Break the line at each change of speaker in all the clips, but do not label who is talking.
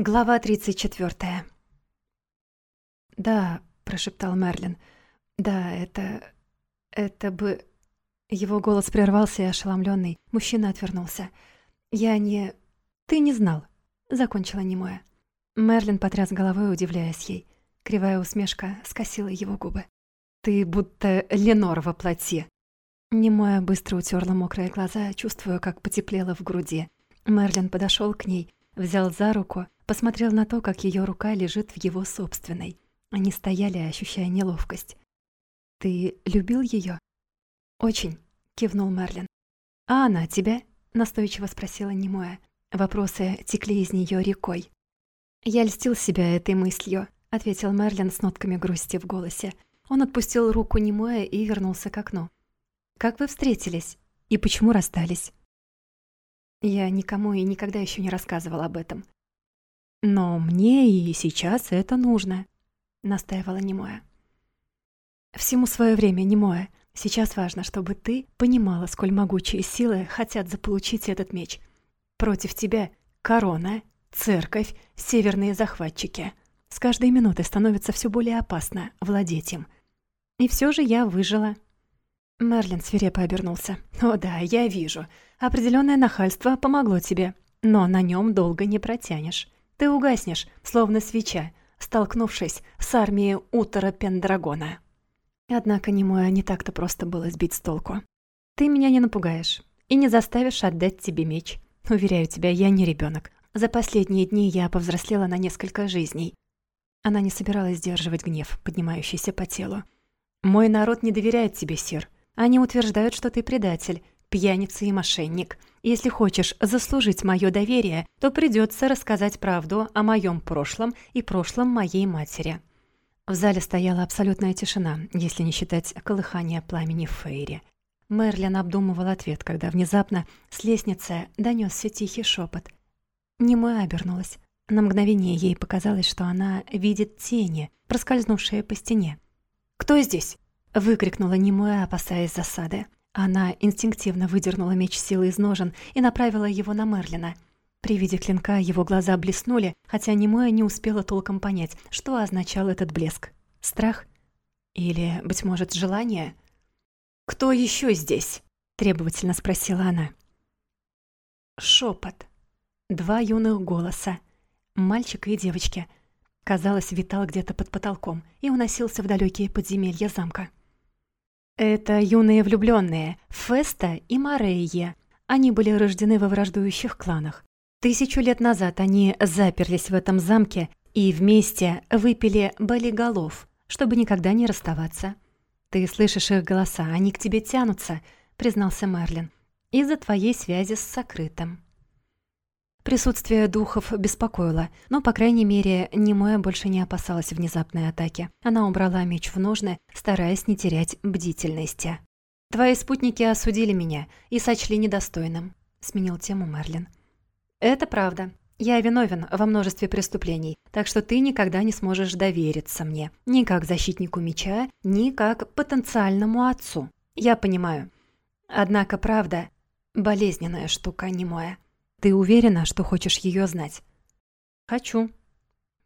Глава 34. «Да», — прошептал Мерлин. «Да, это... это бы...» Его голос прервался и ошеломленный. Мужчина отвернулся. «Я не... ты не знал», — закончила немое. Мерлин потряс головой, удивляясь ей. Кривая усмешка скосила его губы. «Ты будто Ленор во плоти». Немоя быстро утерла мокрые глаза, чувствуя, как потеплело в груди. Мерлин подошел к ней, взял за руку посмотрел на то, как ее рука лежит в его собственной. Они стояли, ощущая неловкость. «Ты любил ее? «Очень», — кивнул Мерлин. «А она тебя?» — настойчиво спросила Немоя. Вопросы текли из нее рекой. «Я льстил себя этой мыслью», — ответил Мерлин с нотками грусти в голосе. Он отпустил руку Немоя и вернулся к окну. «Как вы встретились? И почему расстались?» Я никому и никогда еще не рассказывал об этом. «Но мне и сейчас это нужно», — настаивала Немоя. «Всему свое время, Немоя. Сейчас важно, чтобы ты понимала, сколь могучие силы хотят заполучить этот меч. Против тебя корона, церковь, северные захватчики. С каждой минутой становится все более опасно владеть им. И все же я выжила». Мерлин свирепо обернулся. «О да, я вижу. Определенное нахальство помогло тебе, но на нем долго не протянешь. Ты угаснешь, словно свеча, столкнувшись с армией Утора Пендрагона. Однако немое не так-то просто было сбить с толку. Ты меня не напугаешь и не заставишь отдать тебе меч. Уверяю тебя, я не ребенок. За последние дни я повзрослела на несколько жизней. Она не собиралась сдерживать гнев, поднимающийся по телу. «Мой народ не доверяет тебе, сир. Они утверждают, что ты предатель, пьяница и мошенник. Если хочешь заслужить мое доверие, то придется рассказать правду о моем прошлом и прошлом моей матери». В зале стояла абсолютная тишина, если не считать колыхания пламени в Фейре. Мерлин обдумывал ответ, когда внезапно с лестницы донесся тихий шепот. Немоя обернулась. На мгновение ей показалось, что она видит тени, проскользнувшие по стене. «Кто здесь?» — выкрикнула Немоя, опасаясь засады. Она инстинктивно выдернула меч силы из ножен и направила его на Мерлина. При виде клинка его глаза блеснули, хотя Немоя не успела толком понять, что означал этот блеск. Страх? Или, быть может, желание? «Кто еще здесь?» — требовательно спросила она. Шепот. Два юных голоса. Мальчика и девочки. Казалось, витал где-то под потолком и уносился в далекие подземелья замка. Это юные влюбленные Феста и Морейе. Они были рождены во враждующих кланах. Тысячу лет назад они заперлись в этом замке и вместе выпили болиголов, чтобы никогда не расставаться. «Ты слышишь их голоса, они к тебе тянутся», — признался Мерлин. «Из-за твоей связи с сокрытым». Присутствие духов беспокоило, но, по крайней мере, Немоя больше не опасалась внезапной атаки. Она убрала меч в ножны, стараясь не терять бдительности. «Твои спутники осудили меня и сочли недостойным», — сменил тему Мерлин. «Это правда. Я виновен во множестве преступлений, так что ты никогда не сможешь довериться мне, ни как защитнику меча, ни как потенциальному отцу. Я понимаю. Однако правда — болезненная штука, Немоя. Ты уверена, что хочешь ее знать? Хочу.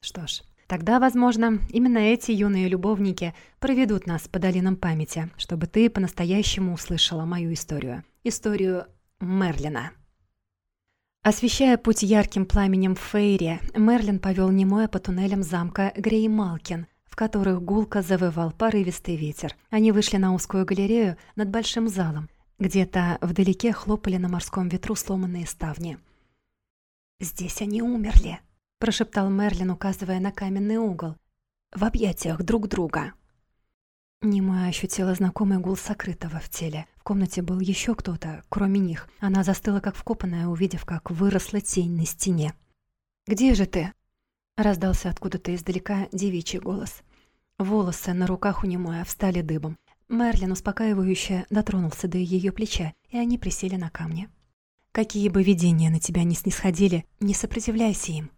Что ж, тогда, возможно, именно эти юные любовники проведут нас по долинам памяти, чтобы ты по-настоящему услышала мою историю. Историю Мерлина. Освещая путь ярким пламенем в Фейре, Мерлин повел Немоя по туннелям замка Греймалкин, в которых гулко завывал порывистый ветер. Они вышли на узкую галерею над большим залом, где-то вдалеке хлопали на морском ветру сломанные ставни. «Здесь они умерли», — прошептал Мерлин, указывая на каменный угол. «В объятиях друг друга». Нима ощутила знакомый гул сокрытого в теле. В комнате был еще кто-то, кроме них. Она застыла, как вкопанная, увидев, как выросла тень на стене. «Где же ты?» — раздался откуда-то издалека девичий голос. Волосы на руках у Немоя встали дыбом. Мерлин успокаивающе дотронулся до ее плеча, и они присели на камни. «Какие бы видения на тебя ни снисходили, не сопротивляйся им».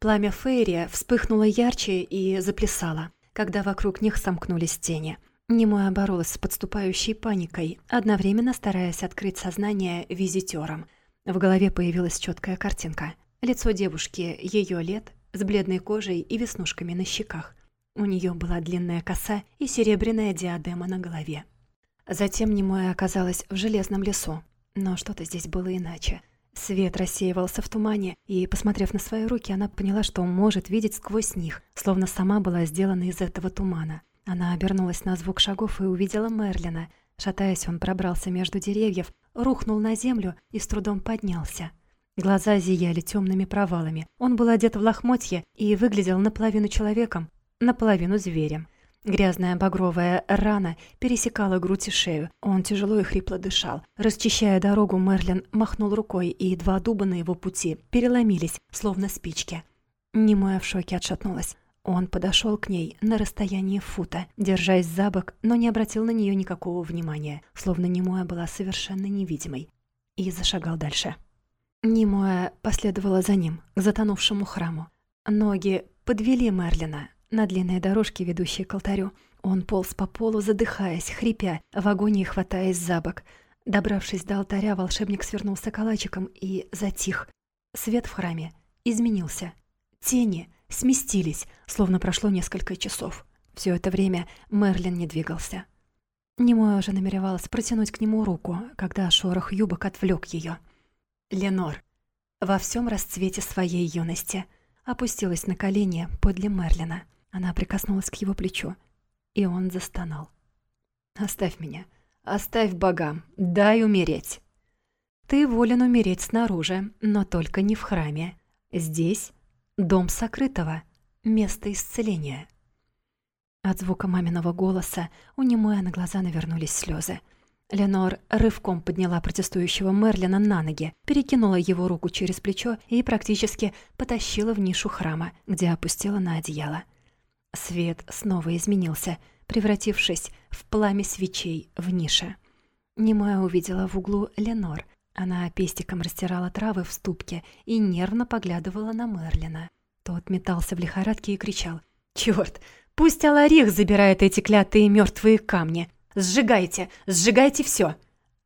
Пламя Фейрия вспыхнуло ярче и заплясало, когда вокруг них сомкнулись тени. Немоя боролась с подступающей паникой, одновременно стараясь открыть сознание визитерам. В голове появилась четкая картинка. Лицо девушки ее лет, с бледной кожей и веснушками на щеках. У нее была длинная коса и серебряная диадема на голове. Затем немое оказалась в железном лесу, но что-то здесь было иначе. Свет рассеивался в тумане, и, посмотрев на свои руки, она поняла, что может видеть сквозь них, словно сама была сделана из этого тумана. Она обернулась на звук шагов и увидела Мерлина. Шатаясь, он пробрался между деревьев, рухнул на землю и с трудом поднялся. Глаза зияли темными провалами. Он был одет в лохмотье и выглядел наполовину человеком, наполовину зверем. Грязная багровая рана пересекала грудь и шею. Он тяжело и хрипло дышал. Расчищая дорогу, Мерлин махнул рукой, и два дуба на его пути переломились, словно спички. Немоя в шоке отшатнулась. Он подошел к ней на расстоянии фута, держась за бок, но не обратил на нее никакого внимания, словно Немоя была совершенно невидимой, и зашагал дальше. Немоя последовала за ним, к затонувшему храму. Ноги подвели Мерлина, на длинной дорожке, ведущей к алтарю. Он полз по полу, задыхаясь, хрипя, в агонии хватаясь за бок. Добравшись до алтаря, волшебник свернулся калачиком и затих. Свет в храме изменился. Тени сместились, словно прошло несколько часов. Все это время Мерлин не двигался. Немоя уже намеревалась протянуть к нему руку, когда шорох юбок отвлек ее. Ленор, во всем расцвете своей юности, опустилась на колени подле Мерлина. Она прикоснулась к его плечу, и он застонал. «Оставь меня. Оставь богам. Дай умереть». «Ты волен умереть снаружи, но только не в храме. Здесь дом сокрытого, место исцеления». От звука маминого голоса у Немоя на глаза навернулись слезы. Ленор рывком подняла протестующего Мерлина на ноги, перекинула его руку через плечо и практически потащила в нишу храма, где опустила на одеяло. Свет снова изменился, превратившись в пламя свечей в нише. Немая увидела в углу Ленор. Она пестиком растирала травы в ступке и нервно поглядывала на Мерлина. Тот метался в лихорадке и кричал. «Чёрт! Пусть Аларих забирает эти клятые мертвые камни! Сжигайте! Сжигайте все!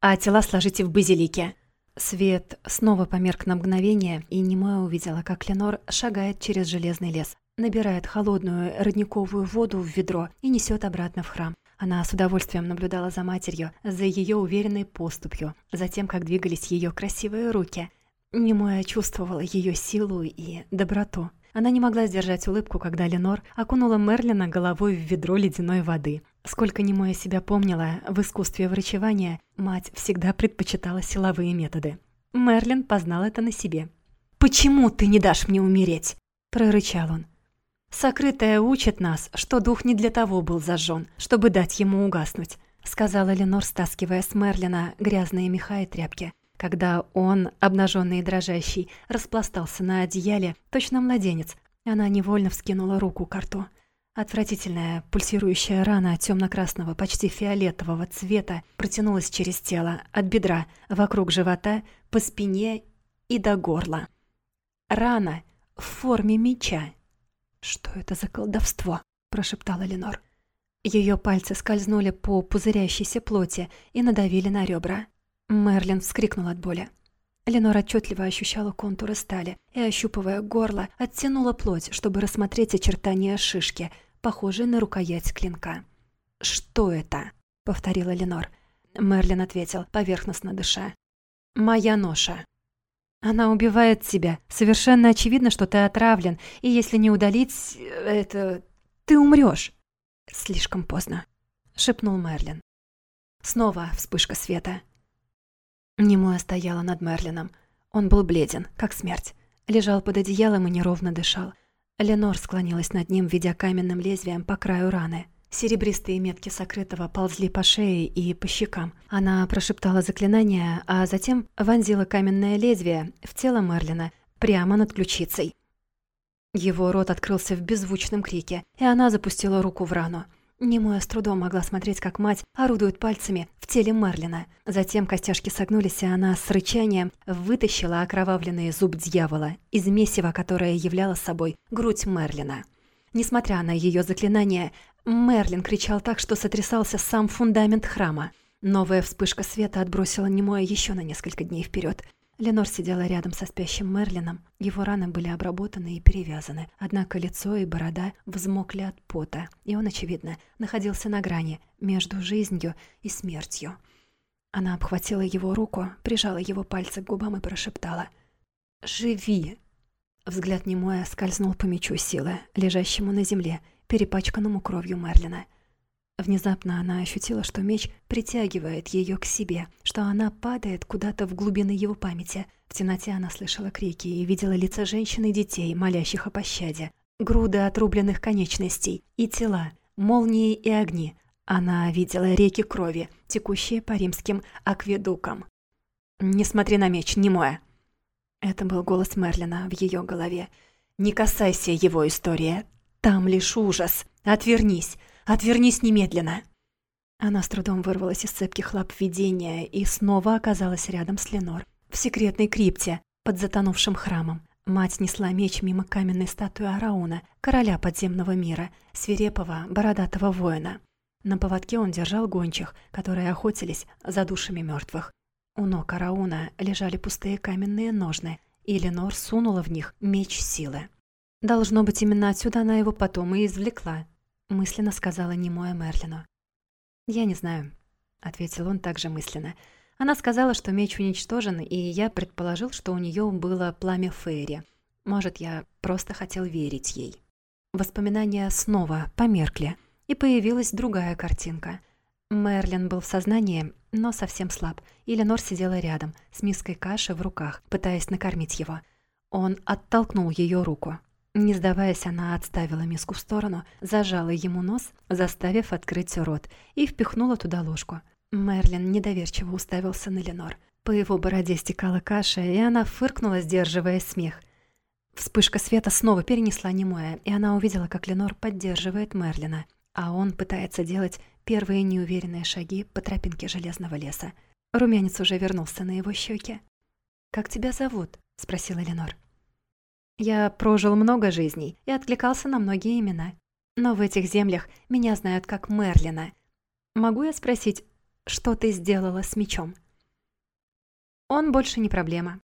А тела сложите в базилике!» Свет снова померк на мгновение, и Немая увидела, как Ленор шагает через железный лес набирает холодную родниковую воду в ведро и несет обратно в храм. Она с удовольствием наблюдала за матерью, за ее уверенной поступью, за тем, как двигались ее красивые руки. Немоя чувствовала ее силу и доброту. Она не могла сдержать улыбку, когда Ленор окунула Мерлина головой в ведро ледяной воды. Сколько Немоя себя помнила, в искусстве врачевания мать всегда предпочитала силовые методы. Мерлин познал это на себе. «Почему ты не дашь мне умереть?» – прорычал он. «Сокрытое учит нас, что дух не для того был зажжен, чтобы дать ему угаснуть», сказала Ленор, стаскивая с Мерлина грязные меха и тряпки. Когда он, обнаженный и дрожащий, распластался на одеяле, точно младенец, она невольно вскинула руку к рту. Отвратительная пульсирующая рана темно-красного, почти фиолетового цвета протянулась через тело, от бедра, вокруг живота, по спине и до горла. Рана в форме меча. «Что это за колдовство?» – прошептала Ленор. Ее пальцы скользнули по пузырящейся плоти и надавили на ребра. Мерлин вскрикнул от боли. Ленор отчетливо ощущала контуры стали и, ощупывая горло, оттянула плоть, чтобы рассмотреть очертания шишки, похожей на рукоять клинка. «Что это?» — повторила Ленор. Мерлин ответил, поверхностно дыша. «Моя ноша». Она убивает тебя. Совершенно очевидно, что ты отравлен, и если не удалить это, ты умрешь. Слишком поздно, шепнул Мерлин. Снова вспышка света. Немоя стояла над Мерлином. Он был бледен, как смерть. Лежал под одеялом и неровно дышал. Ленор склонилась над ним, ведя каменным лезвием по краю раны. Серебристые метки сокрытого ползли по шее и по щекам. Она прошептала заклинание, а затем вонзила каменное лезвие в тело Мерлина прямо над ключицей. Его рот открылся в беззвучном крике, и она запустила руку в рану. Немоя с трудом могла смотреть, как мать орудует пальцами в теле Мерлина. Затем костяшки согнулись, и она с рычанием вытащила окровавленный зуб дьявола из месива, которое являло собой грудь Мерлина. Несмотря на ее заклинание, Мерлин кричал так, что сотрясался сам фундамент храма. Новая вспышка света отбросила Немоя еще на несколько дней вперед. Ленор сидела рядом со спящим Мерлином. Его раны были обработаны и перевязаны, однако лицо и борода взмокли от пота, и он, очевидно, находился на грани между жизнью и смертью. Она обхватила его руку, прижала его пальцы к губам и прошептала «Живи!». Взгляд немой скользнул по мечу силы, лежащему на земле, перепачканному кровью Мерлина — Внезапно она ощутила, что меч притягивает ее к себе, что она падает куда-то в глубины его памяти. В темноте она слышала крики и видела лица женщин и детей, молящих о пощаде, груды отрубленных конечностей и тела, молнии и огни. Она видела реки крови, текущие по римским акведукам. «Не смотри на меч, немое!» Это был голос Мерлина в ее голове. «Не касайся его истории. Там лишь ужас. Отвернись. Отвернись немедленно!» Она с трудом вырвалась из цепких лап видения и снова оказалась рядом с Ленор, в секретной крипте, под затонувшим храмом. Мать несла меч мимо каменной статуи Арауна, короля подземного мира, свирепого, бородатого воина. На поводке он держал гончих, которые охотились за душами мертвых. У ног Арауна лежали пустые каменные ножны, и Ленор сунула в них меч силы. Должно быть, именно отсюда она его потом и извлекла, мысленно сказала немое Мерлину. «Я не знаю», — ответил он также мысленно. Она сказала, что меч уничтожен, и я предположил, что у нее было пламя Фейри. Может, я просто хотел верить ей. Воспоминания снова померкли, и появилась другая картинка. Мерлин был в сознании, но совсем слаб, и Ленор сидела рядом, с миской каши в руках, пытаясь накормить его. Он оттолкнул ее руку. Не сдаваясь, она отставила миску в сторону, зажала ему нос, заставив открыть рот, и впихнула туда ложку. Мерлин недоверчиво уставился на Ленор. По его бороде стекала каша, и она фыркнула, сдерживая смех. Вспышка света снова перенесла немое, и она увидела, как Ленор поддерживает Мерлина, а он пытается делать первые неуверенные шаги по тропинке железного леса. Румянец уже вернулся на его щеки. «Как тебя зовут?» — спросила Ленор. Я прожил много жизней и откликался на многие имена. Но в этих землях меня знают как Мерлина. Могу я спросить, что ты сделала с мечом? Он больше не проблема.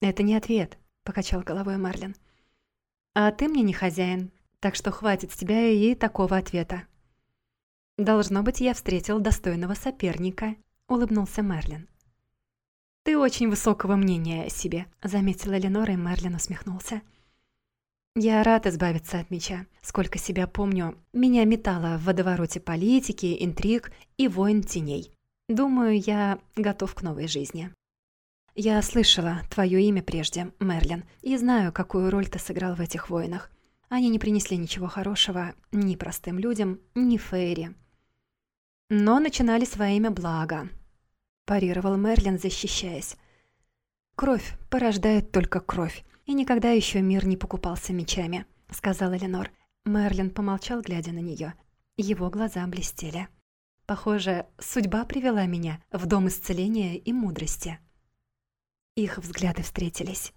Это не ответ, покачал головой Мерлин. А ты мне не хозяин, так что хватит с тебя и такого ответа. Должно быть, я встретил достойного соперника, улыбнулся Мерлин. «Ты очень высокого мнения о себе», — заметила Ленора, и Мерлин усмехнулся. «Я рад избавиться от меча. Сколько себя помню, меня метало в водовороте политики, интриг и войн теней. Думаю, я готов к новой жизни». «Я слышала твое имя прежде, Мерлин, и знаю, какую роль ты сыграл в этих войнах. Они не принесли ничего хорошего ни простым людям, ни Фейри. Но начинали во имя блага, парировал Мерлин, защищаясь. «Кровь порождает только кровь, и никогда еще мир не покупался мечами», — сказала Ленор. Мерлин помолчал, глядя на нее. Его глаза блестели. «Похоже, судьба привела меня в дом исцеления и мудрости». Их взгляды встретились.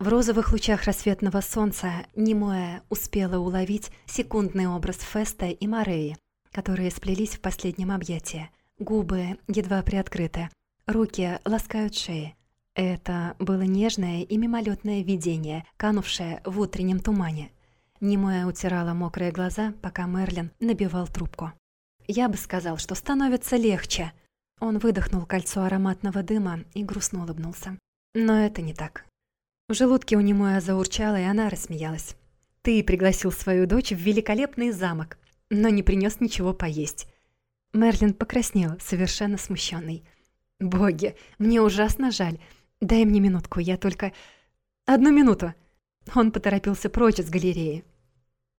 В розовых лучах рассветного солнца Немоя успела уловить секундный образ Феста и Мореи, которые сплелись в последнем объятии — Губы едва приоткрыты, руки ласкают шеи. Это было нежное и мимолетное видение, канувшее в утреннем тумане. Немоя утирала мокрые глаза, пока Мерлин набивал трубку. «Я бы сказал, что становится легче». Он выдохнул кольцо ароматного дыма и грустно улыбнулся. Но это не так. В желудке у Немоя заурчало, и она рассмеялась. «Ты пригласил свою дочь в великолепный замок, но не принес ничего поесть. Мерлин покраснел, совершенно смущенный. «Боги, мне ужасно жаль. Дай мне минутку, я только...» «Одну минуту!» Он поторопился прочь из галереи.